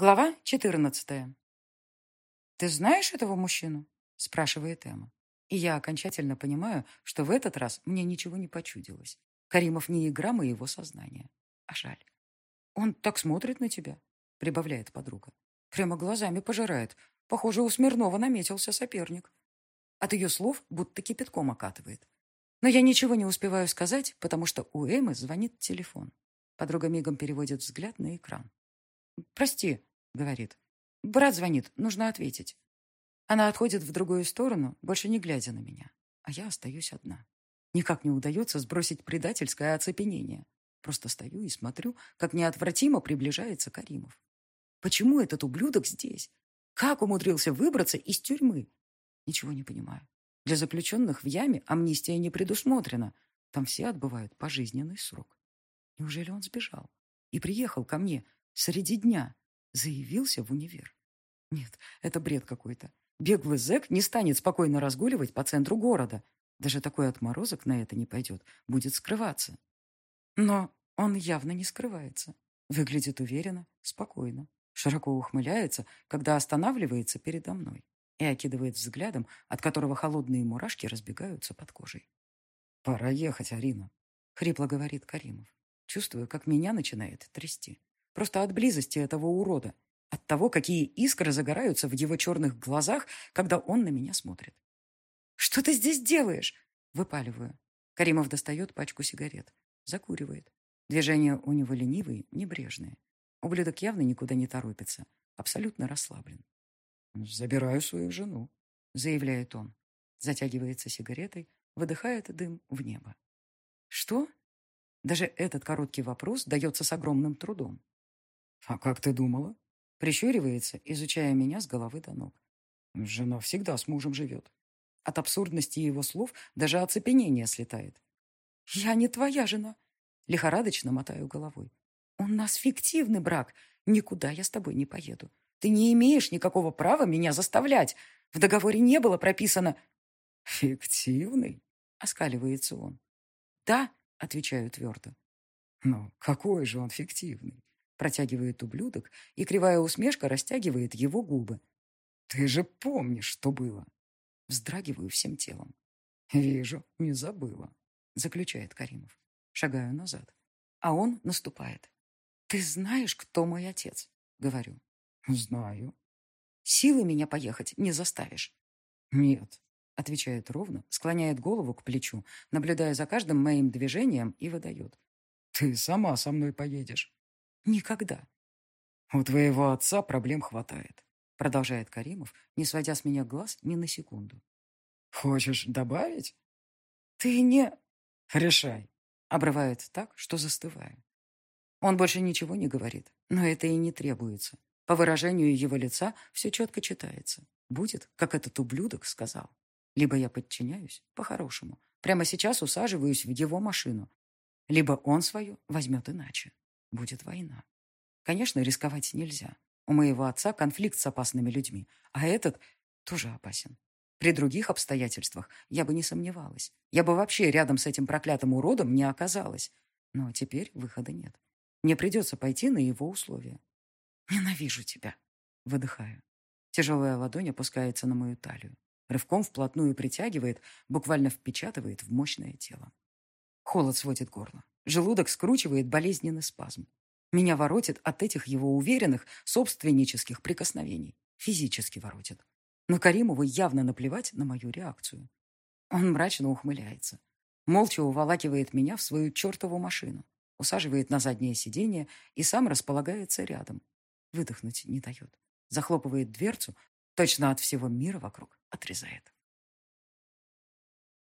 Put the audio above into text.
Глава 14. «Ты знаешь этого мужчину?» – спрашивает Эмма. И я окончательно понимаю, что в этот раз мне ничего не почудилось. Каримов не игра моего сознания. А жаль. «Он так смотрит на тебя», – прибавляет подруга. Прямо глазами пожирает. Похоже, у Смирнова наметился соперник. От ее слов будто кипятком окатывает. Но я ничего не успеваю сказать, потому что у Эммы звонит телефон. Подруга мигом переводит взгляд на экран. «Прости», — говорит. «Брат звонит, нужно ответить». Она отходит в другую сторону, больше не глядя на меня. А я остаюсь одна. Никак не удается сбросить предательское оцепенение. Просто стою и смотрю, как неотвратимо приближается Каримов. Почему этот ублюдок здесь? Как умудрился выбраться из тюрьмы? Ничего не понимаю. Для заключенных в яме амнистия не предусмотрена. Там все отбывают пожизненный срок. Неужели он сбежал? И приехал ко мне среди дня, Заявился в универ. Нет, это бред какой-то. Беглый зэк не станет спокойно разгуливать по центру города. Даже такой отморозок на это не пойдет, будет скрываться. Но он явно не скрывается. Выглядит уверенно, спокойно. Широко ухмыляется, когда останавливается передо мной и окидывает взглядом, от которого холодные мурашки разбегаются под кожей. «Пора ехать, Арина», — хрипло говорит Каримов. Чувствую, как меня начинает трясти. Просто от близости этого урода. От того, какие искры загораются в его черных глазах, когда он на меня смотрит. «Что ты здесь делаешь?» Выпаливаю. Каримов достает пачку сигарет. Закуривает. Движения у него ленивые, небрежные. Ублюдок явно никуда не торопится. Абсолютно расслаблен. «Забираю свою жену», — заявляет он. Затягивается сигаретой, выдыхает дым в небо. «Что?» Даже этот короткий вопрос дается с огромным трудом. «А как ты думала?» Прищуривается, изучая меня с головы до ног. Жена всегда с мужем живет. От абсурдности его слов даже оцепенение слетает. «Я не твоя жена!» Лихорадочно мотаю головой. «У нас фиктивный брак. Никуда я с тобой не поеду. Ты не имеешь никакого права меня заставлять. В договоре не было прописано...» «Фиктивный?» — оскаливается он. «Да», — отвечаю твердо. «Ну, какой же он фиктивный? Протягивает ублюдок, и кривая усмешка растягивает его губы. «Ты же помнишь, что было!» Вздрагиваю всем телом. «Вижу, не забыла», — заключает Каримов. Шагаю назад. А он наступает. «Ты знаешь, кто мой отец?» — говорю. «Знаю». «Силы меня поехать не заставишь». «Нет», — отвечает ровно, склоняет голову к плечу, наблюдая за каждым моим движением и выдает. «Ты сама со мной поедешь». Никогда. У твоего отца проблем хватает, продолжает Каримов, не сводя с меня глаз ни на секунду. Хочешь добавить? Ты не... Решай. Обрывает так, что застываю. Он больше ничего не говорит, но это и не требуется. По выражению его лица все четко читается. Будет, как этот ублюдок сказал. Либо я подчиняюсь, по-хорошему. Прямо сейчас усаживаюсь в его машину. Либо он свое возьмет иначе будет война. Конечно, рисковать нельзя. У моего отца конфликт с опасными людьми, а этот тоже опасен. При других обстоятельствах я бы не сомневалась. Я бы вообще рядом с этим проклятым уродом не оказалась. Но теперь выхода нет. Мне придется пойти на его условия. «Ненавижу тебя!» Выдыхаю. Тяжелая ладонь опускается на мою талию. Рывком вплотную притягивает, буквально впечатывает в мощное тело. Холод сводит горло. Желудок скручивает болезненный спазм. Меня воротит от этих его уверенных собственнических прикосновений. Физически воротит. Но Каримову явно наплевать на мою реакцию. Он мрачно ухмыляется. Молча уволакивает меня в свою чертову машину. Усаживает на заднее сиденье и сам располагается рядом. Выдохнуть не дает. Захлопывает дверцу, точно от всего мира вокруг отрезает.